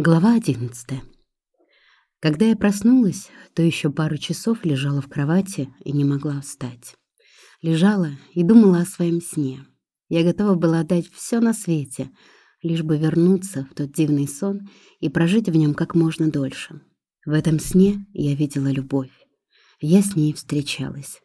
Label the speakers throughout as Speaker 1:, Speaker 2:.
Speaker 1: Глава одиннадцатая. Когда я проснулась, то еще пару часов лежала в кровати и не могла встать. Лежала и думала о своем сне. Я готова была отдать все на свете, лишь бы вернуться в тот дивный сон и прожить в нем как можно дольше. В этом сне я видела любовь. Я с ней встречалась.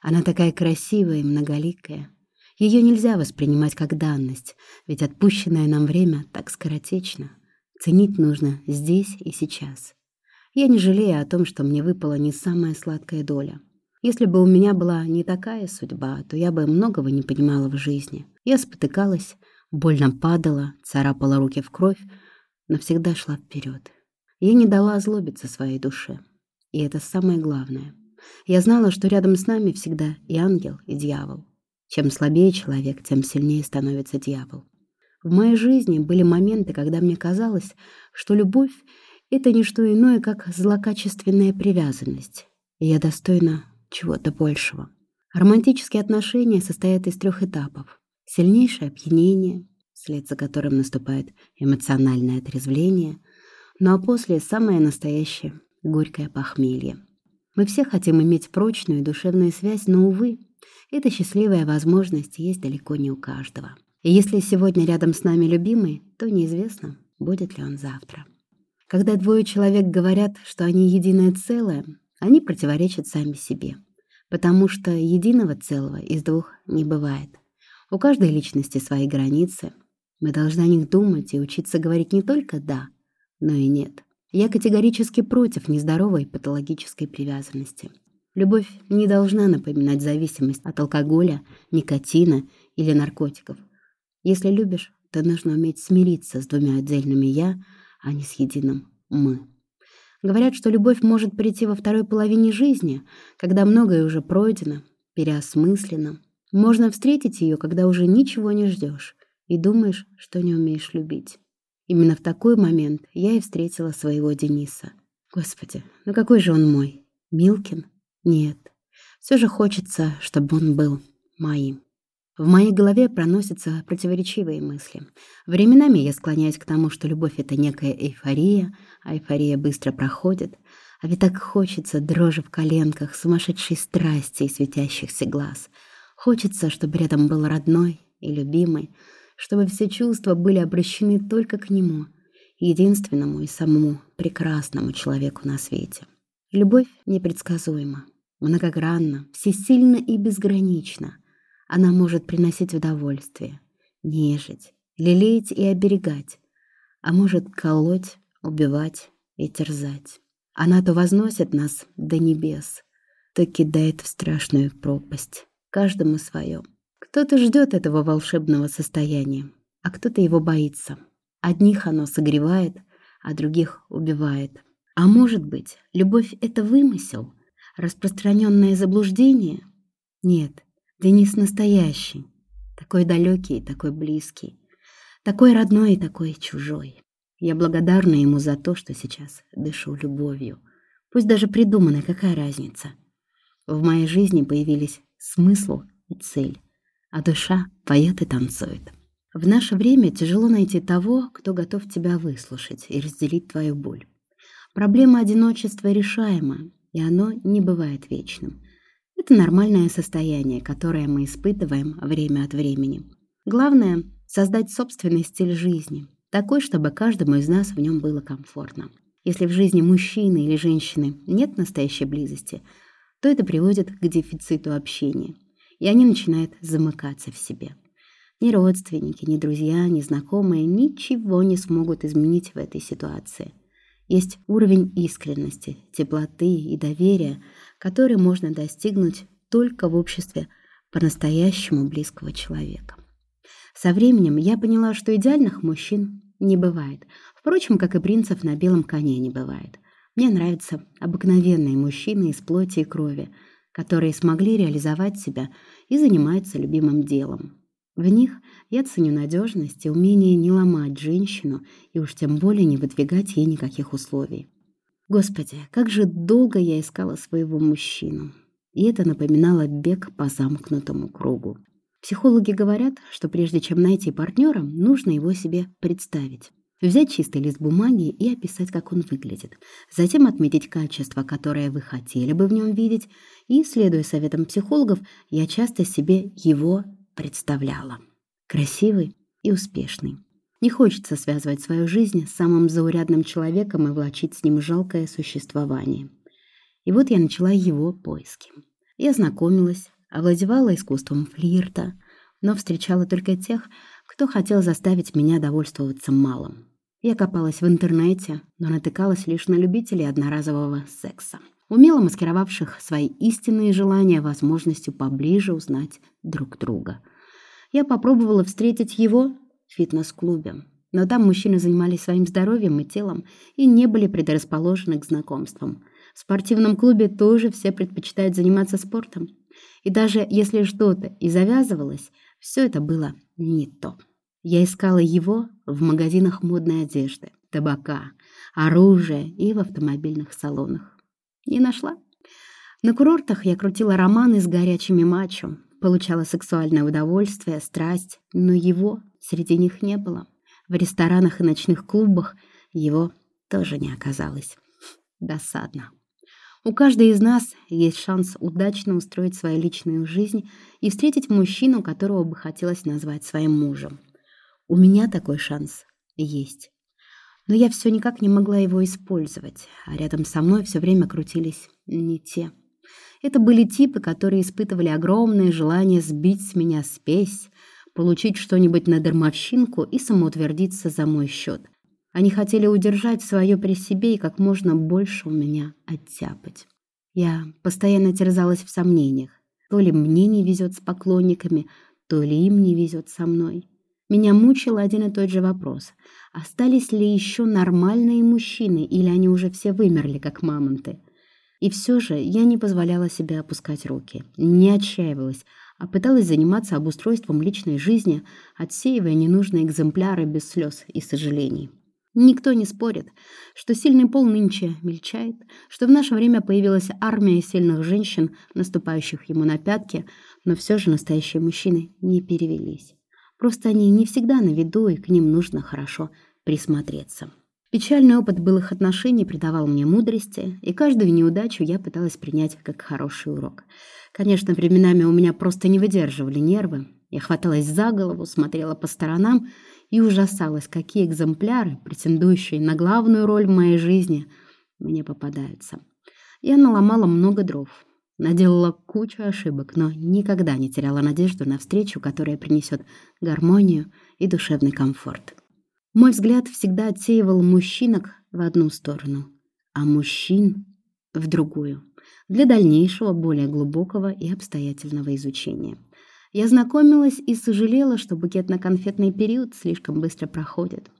Speaker 1: Она такая красивая и многоликая. Ее нельзя воспринимать как данность, ведь отпущенное нам время так скоротечно — Ценить нужно здесь и сейчас. Я не жалею о том, что мне выпала не самая сладкая доля. Если бы у меня была не такая судьба, то я бы многого не понимала в жизни. Я спотыкалась, больно падала, царапала руки в кровь, но всегда шла вперед. Я не дала озлобиться своей душе. И это самое главное. Я знала, что рядом с нами всегда и ангел, и дьявол. Чем слабее человек, тем сильнее становится дьявол. В моей жизни были моменты, когда мне казалось, что любовь — это не что иное, как злокачественная привязанность, и я достойна чего-то большего. Романтические отношения состоят из трех этапов. Сильнейшее опьянение, вслед за которым наступает эмоциональное отрезвление, ну а после самое настоящее горькое похмелье. Мы все хотим иметь прочную душевную связь, но, увы, эта счастливая возможность есть далеко не у каждого. Если сегодня рядом с нами любимый, то неизвестно, будет ли он завтра. Когда двое человек говорят, что они единое целое, они противоречат сами себе, потому что единого целого из двух не бывает. У каждой личности свои границы. Мы должны о них думать и учиться говорить не только «да», но и «нет». Я категорически против нездоровой патологической привязанности. Любовь не должна напоминать зависимость от алкоголя, никотина или наркотиков – если любишь, то нужно уметь смириться с двумя отдельными «я», а не с единым «мы». Говорят, что любовь может прийти во второй половине жизни, когда многое уже пройдено, переосмыслено. Можно встретить ее, когда уже ничего не ждешь и думаешь, что не умеешь любить. Именно в такой момент я и встретила своего Дениса. Господи, ну какой же он мой? Милкин? Нет. Все же хочется, чтобы он был моим. В моей голове проносятся противоречивые мысли. Временами я склоняюсь к тому, что любовь — это некая эйфория, а эйфория быстро проходит. А ведь так хочется дрожи в коленках, сумасшедшей страсти и светящихся глаз. Хочется, чтобы рядом был родной и любимый, чтобы все чувства были обращены только к нему, единственному и самому прекрасному человеку на свете. Любовь непредсказуема, многогранна, всесильна и безгранична — она может приносить удовольствие, нежить, лелеять и оберегать, а может колоть, убивать и терзать. Она то возносит нас до небес, то кидает в страшную пропасть. Каждому свое. Кто-то ждет этого волшебного состояния, а кто-то его боится. Одних оно согревает, а других убивает. А может быть, любовь — это вымысел, распространенное заблуждение? Нет, Денис настоящий, такой далекий и такой близкий, такой родной и такой чужой. Я благодарна ему за то, что сейчас дышу любовью. Пусть даже придуманная, какая разница. В моей жизни появились смысл и цель, а душа поет и танцует. В наше время тяжело найти того, кто готов тебя выслушать и разделить твою боль. Проблема одиночества решаема, и оно не бывает вечным. Это нормальное состояние, которое мы испытываем время от времени. Главное — создать собственный стиль жизни, такой, чтобы каждому из нас в нем было комфортно. Если в жизни мужчины или женщины нет настоящей близости, то это приводит к дефициту общения, и они начинают замыкаться в себе. Ни родственники, ни друзья, ни знакомые ничего не смогут изменить в этой ситуации. Есть уровень искренности, теплоты и доверия, который можно достигнуть только в обществе по-настоящему близкого человека. Со временем я поняла, что идеальных мужчин не бывает. Впрочем, как и принцев на белом коне не бывает. Мне нравятся обыкновенные мужчины из плоти и крови, которые смогли реализовать себя и занимаются любимым делом. В них я ценю надежность и умение не ломать женщину и уж тем более не выдвигать ей никаких условий. Господи, как же долго я искала своего мужчину. И это напоминало бег по замкнутому кругу. Психологи говорят, что прежде чем найти партнера, нужно его себе представить. Взять чистый лист бумаги и описать, как он выглядит. Затем отметить качества, которые вы хотели бы в нем видеть. И, следуя советам психологов, я часто себе его представляла. Красивый и успешный. Не хочется связывать свою жизнь с самым заурядным человеком и влачить с ним жалкое существование. И вот я начала его поиски. Я знакомилась, овладевала искусством флирта, но встречала только тех, кто хотел заставить меня довольствоваться малым. Я копалась в интернете, но натыкалась лишь на любителей одноразового секса, умело маскировавших свои истинные желания возможностью поближе узнать друг друга. Я попробовала встретить его в фитнес-клубе, но там мужчины занимались своим здоровьем и телом и не были предрасположены к знакомствам. В спортивном клубе тоже все предпочитают заниматься спортом. И даже если что-то и завязывалось, все это было не то. Я искала его в магазинах модной одежды, табака, оружия и в автомобильных салонах. Не нашла. На курортах я крутила романы с горячими мачо, получала сексуальное удовольствие, страсть, но его среди них не было. В ресторанах и ночных клубах его тоже не оказалось. Досадно. У каждой из нас есть шанс удачно устроить свою личную жизнь и встретить мужчину, которого бы хотелось назвать своим мужем. У меня такой шанс есть. Но я все никак не могла его использовать, а рядом со мной все время крутились не те. Это были типы, которые испытывали огромное желание сбить с меня спесь, получить что-нибудь на дармовщинку и самоутвердиться за мой счет. Они хотели удержать свое при себе и как можно больше у меня оттяпать. Я постоянно терзалась в сомнениях. То ли мне не везет с поклонниками, то ли им не везет со мной. Меня мучил один и тот же вопрос. Остались ли еще нормальные мужчины, или они уже все вымерли, как мамонты? И все же я не позволяла себе опускать руки, не отчаивалась, а пыталась заниматься обустройством личной жизни, отсеивая ненужные экземпляры без слез и сожалений. Никто не спорит, что сильный пол нынче мельчает, что в наше время появилась армия сильных женщин, наступающих ему на пятки, но все же настоящие мужчины не перевелись. Просто они не всегда на виду, и к ним нужно хорошо присмотреться. Печальный опыт былых отношений придавал мне мудрости, и каждую неудачу я пыталась принять как хороший урок. Конечно, временами у меня просто не выдерживали нервы. Я хваталась за голову, смотрела по сторонам и ужасалась, какие экземпляры, претендующие на главную роль в моей жизни, мне попадаются. Я наломала много дров, наделала кучу ошибок, но никогда не теряла надежду на встречу, которая принесет гармонию и душевный комфорт. Мой взгляд всегда отсеивал мужчинок в одну сторону, а мужчин — в другую, для дальнейшего, более глубокого и обстоятельного изучения — я знакомилась и сожалела, что букетно-конфетный период слишком быстро проходит.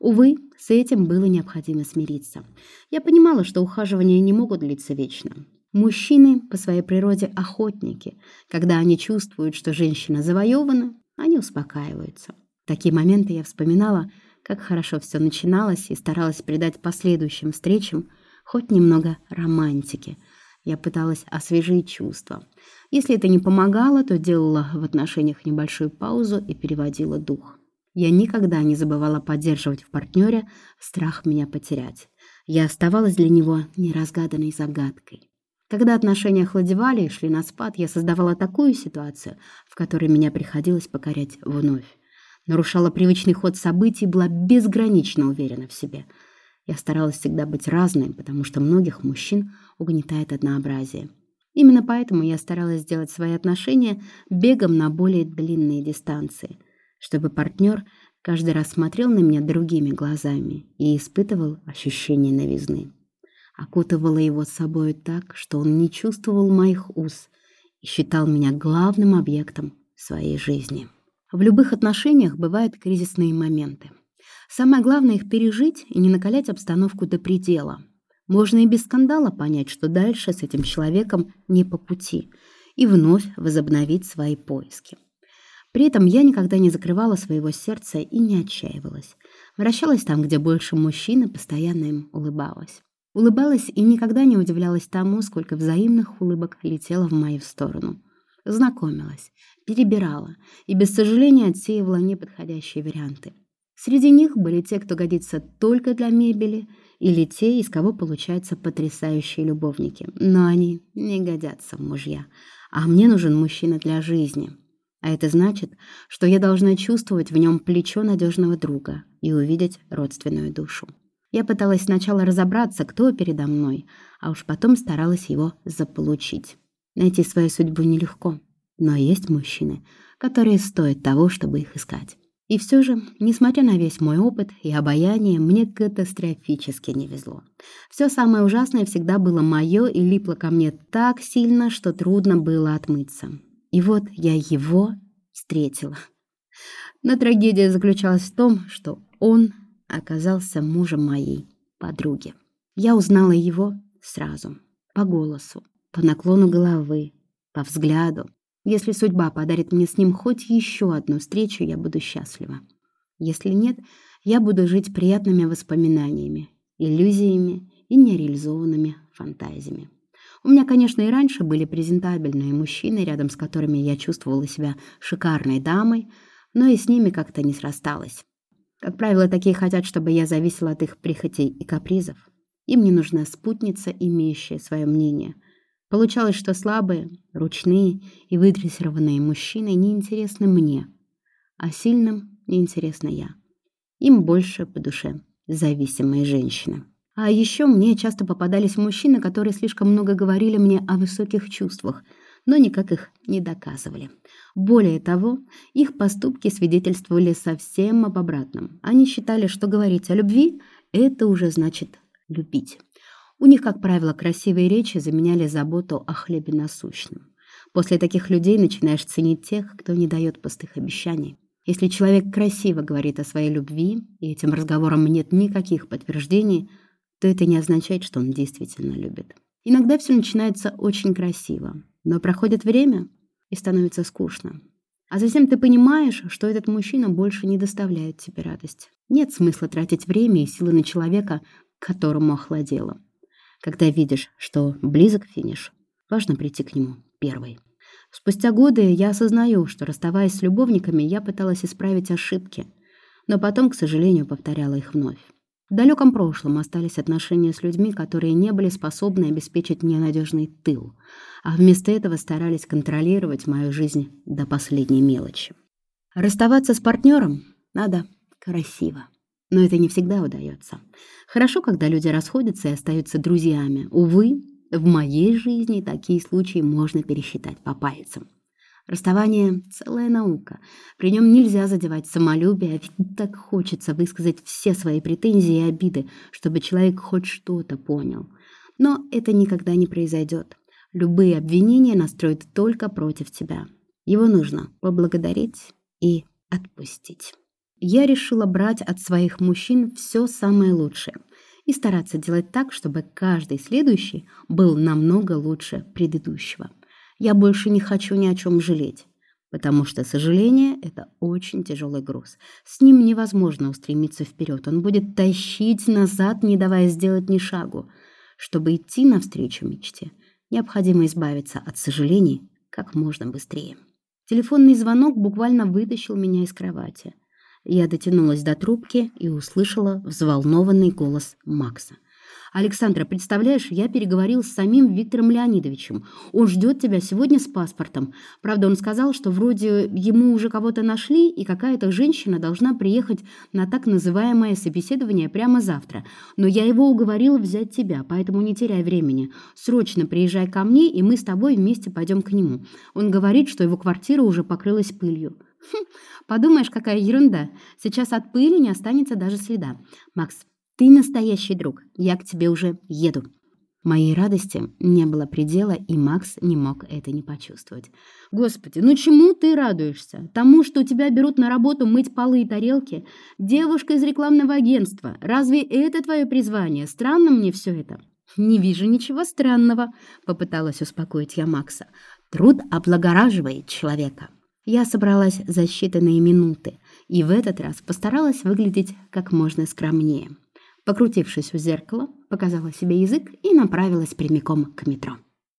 Speaker 1: Увы, с этим было необходимо смириться. Я понимала, что ухаживания не могут длиться вечно. Мужчины по своей природе охотники. Когда они чувствуют, что женщина завоевана, они успокаиваются. В такие моменты я вспоминала, как хорошо все начиналось и старалась придать последующим встречам хоть немного романтики. Я пыталась освежить чувства. Если это не помогало, то делала в отношениях небольшую паузу и переводила дух. Я никогда не забывала поддерживать в партнере страх меня потерять. Я оставалась для него неразгаданной загадкой. Когда отношения охладевали и шли на спад, я создавала такую ситуацию, в которой меня приходилось покорять вновь. Нарушала привычный ход событий, была безгранично уверена в себе. Я старалась всегда быть разной, потому что многих мужчин угнетает однообразие. Именно поэтому я старалась сделать свои отношения бегом на более длинные дистанции, чтобы партнер каждый раз смотрел на меня другими глазами и испытывал ощущение новизны. Окутывала его с собой так, что он не чувствовал моих уз и считал меня главным объектом своей жизни. В любых отношениях бывают кризисные моменты. Самое главное их пережить и не накалять обстановку до предела – можно и без скандала понять, что дальше с этим человеком не по пути, и вновь возобновить свои поиски. При этом я никогда не закрывала своего сердца и не отчаивалась. Вращалась там, где больше мужчин, и постоянно им улыбалась. Улыбалась и никогда не удивлялась тому, сколько взаимных улыбок летело в мою сторону. Знакомилась, перебирала и без сожаления отсеивала неподходящие варианты. Среди них были те, кто годится только для мебели, или те, из кого получаются потрясающие любовники. Но они не годятся в мужья. А мне нужен мужчина для жизни. А это значит, что я должна чувствовать в нем плечо надежного друга и увидеть родственную душу. Я пыталась сначала разобраться, кто передо мной, а уж потом старалась его заполучить. Найти свою судьбу нелегко, но есть мужчины, которые стоят того, чтобы их искать. И все же, несмотря на весь мой опыт и обаяние, мне катастрофически не везло. Все самое ужасное всегда было мое и липло ко мне так сильно, что трудно было отмыться. И вот я его встретила. Но трагедия заключалась в том, что он оказался мужем моей подруги. Я узнала его сразу, по голосу, по наклону головы, по взгляду. Если судьба подарит мне с ним хоть еще одну встречу, я буду счастлива. Если нет, я буду жить приятными воспоминаниями, иллюзиями и нереализованными фантазиями. У меня, конечно, и раньше были презентабельные мужчины, рядом с которыми я чувствовала себя шикарной дамой, но и с ними как-то не срасталось. Как правило, такие хотят, чтобы я зависела от их прихотей и капризов. Им не нужна спутница, имеющая свое мнение. Получалось, что слабые, ручные и выдрессированные мужчины неинтересны мне, а сильным неинтересна я. Им больше по душе зависимые женщины. А еще мне часто попадались мужчины, которые слишком много говорили мне о высоких чувствах, но никак их не доказывали. Более того, их поступки свидетельствовали совсем об обратном. Они считали, что говорить о любви — это уже значит любить. У них, как правило, красивые речи заменяли заботу о хлебе насущном. После таких людей начинаешь ценить тех, кто не дает пустых обещаний. Если человек красиво говорит о своей любви, и этим разговорам нет никаких подтверждений, то это не означает, что он действительно любит. Иногда все начинается очень красиво, но проходит время, и становится скучно. А затем ты понимаешь, что этот мужчина больше не доставляет тебе радость. Нет смысла тратить время и силы на человека, которому охладело. Когда видишь, что близок финиш, важно прийти к нему первой. Спустя годы я осознаю, что, расставаясь с любовниками, я пыталась исправить ошибки, но потом, к сожалению, повторяла их вновь. В далеком прошлом остались отношения с людьми, которые не были способны обеспечить мне надежный тыл, а вместо этого старались контролировать мою жизнь до последней мелочи. Расставаться с партнером надо красиво, но это не всегда удается. Хорошо, когда люди расходятся и остаются друзьями. Увы, в моей жизни такие случаи можно пересчитать по пальцам. Расставание — целая наука. При нем нельзя задевать самолюбие, ведь так хочется высказать все свои претензии и обиды, чтобы человек хоть что-то понял. Но это никогда не произойдет. Любые обвинения настроят только против тебя. Его нужно поблагодарить и отпустить. Я решила брать от своих мужчин все самое лучшее и стараться делать так, чтобы каждый следующий был намного лучше предыдущего. Я больше не хочу ни о чем жалеть, потому что сожаление — это очень тяжелый груз. С ним невозможно устремиться вперед. Он будет тащить назад, не давая сделать ни шагу. Чтобы идти навстречу мечте, необходимо избавиться от сожалений как можно быстрее. Телефонный звонок буквально вытащил меня из кровати. Я дотянулась до трубки и услышала взволнованный голос Макса — «Александра, представляешь, я переговорил с самим Виктором Леонидовичем. Он ждет тебя сегодня с паспортом. Правда, он сказал, что вроде ему уже кого-то нашли, и какая-то женщина должна приехать на так называемое собеседование прямо завтра. Но я его уговорила взять тебя, поэтому не теряй времени. Срочно приезжай ко мне, и мы с тобой вместе пойдем к нему. Он говорит, что его квартира уже покрылась пылью». Хм, подумаешь, какая ерунда. Сейчас от пыли не останется даже следа. Макс, ты настоящий друг. Я к тебе уже еду». Моей радости не было предела, и Макс не мог это не почувствовать. «Господи, ну чему ты радуешься? Тому, что тебя берут на работу мыть полы и тарелки? Девушка из рекламного агентства. Разве это твое призвание? Странно мне все это». «Не вижу ничего странного», — попыталась успокоить я Макса. «Труд облагораживает человека». Я собралась за считанные минуты и в этот раз постаралась выглядеть как можно скромнее. Покрутившись у зеркала, показала себе язык и направилась прямиком к метро.